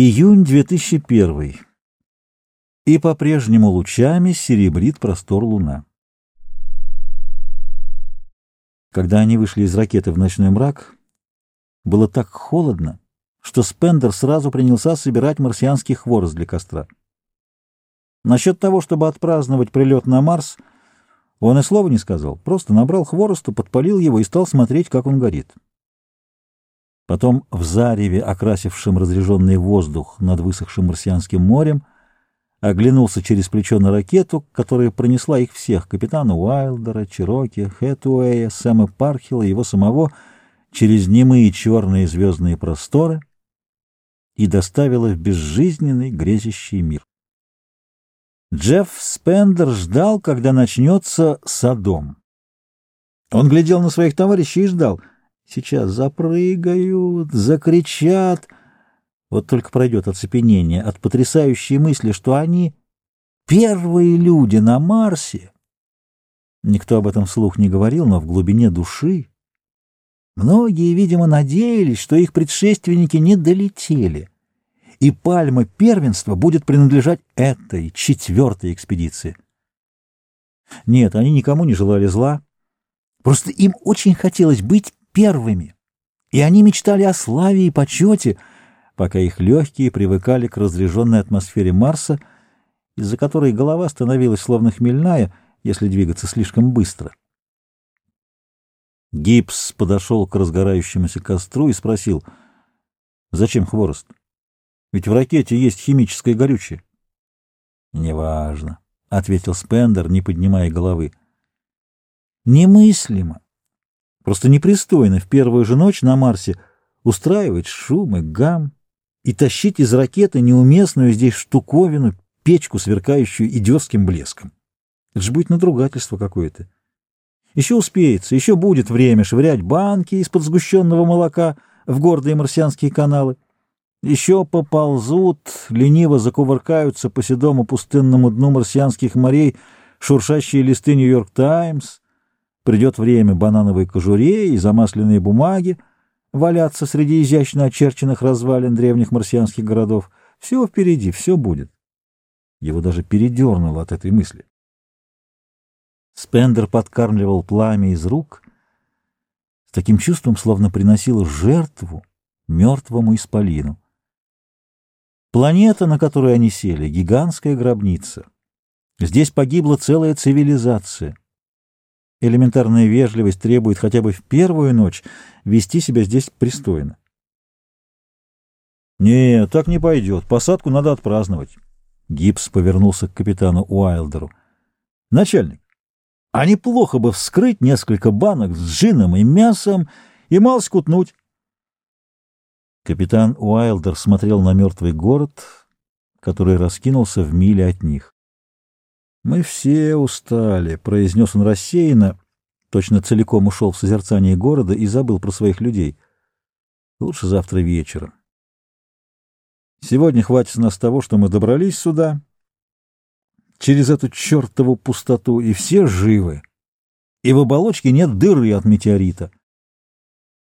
Июнь 2001. И по-прежнему лучами серебрит простор луна. Когда они вышли из ракеты в ночной мрак, было так холодно, что Спендер сразу принялся собирать марсианский хворост для костра. Насчет того, чтобы отпраздновать прилет на Марс, он и слова не сказал, просто набрал хворосту, подпалил его и стал смотреть, как он горит. Потом в зареве, окрасившем разреженный воздух над высохшим марсианским морем, оглянулся через плечо на ракету, которая пронесла их всех, капитана Уайлдера, Чироки, Хэтуэя, Сэма Пархила, его самого, через немые черные звездные просторы и доставила в безжизненный грезящий мир. Джефф Спендер ждал, когда начнется Содом. Он глядел на своих товарищей и ждал — Сейчас запрыгают, закричат. Вот только пройдет оцепенение от потрясающей мысли, что они первые люди на Марсе. Никто об этом вслух не говорил, но в глубине души многие, видимо, надеялись, что их предшественники не долетели, и пальма первенства будет принадлежать этой четвертой экспедиции. Нет, они никому не желали зла, просто им очень хотелось быть первыми, и они мечтали о славе и почете, пока их легкие привыкали к разряженной атмосфере Марса, из-за которой голова становилась словно хмельная, если двигаться слишком быстро. Гипс подошел к разгорающемуся костру и спросил, «Зачем хворост? Ведь в ракете есть химическое горючее». «Неважно», — ответил Спендер, не поднимая головы. «Немыслимо, Просто непристойно в первую же ночь на Марсе устраивать шум и гам и тащить из ракеты неуместную здесь штуковину, печку, сверкающую идиотским блеском. Это же будет надругательство какое-то. Еще успеется, еще будет время швырять банки из-под сгущенного молока в гордые марсианские каналы. Еще поползут, лениво закувыркаются по седому пустынному дну марсианских морей шуршащие листы «Нью-Йорк Таймс», Придет время банановой кожуре и замасленной бумаги валяться среди изящно очерченных развалин древних марсианских городов. Все впереди, все будет. Его даже передернуло от этой мысли. Спендер подкармливал пламя из рук с таким чувством, словно приносил жертву мертвому исполину. Планета, на которую они сели, — гигантская гробница. Здесь погибла целая цивилизация. Элементарная вежливость требует хотя бы в первую ночь вести себя здесь пристойно. «Не, так не пойдет. Посадку надо отпраздновать». Гибс повернулся к капитану Уайлдеру. «Начальник, а неплохо бы вскрыть несколько банок с джином и мясом и мал скутнуть». Капитан Уайлдер смотрел на мертвый город, который раскинулся в миле от них. «Мы все устали», — произнес он рассеянно, точно целиком ушел в созерцание города и забыл про своих людей. «Лучше завтра вечером. Сегодня хватит нас того, что мы добрались сюда, через эту чертову пустоту, и все живы, и в оболочке нет дыры от метеорита».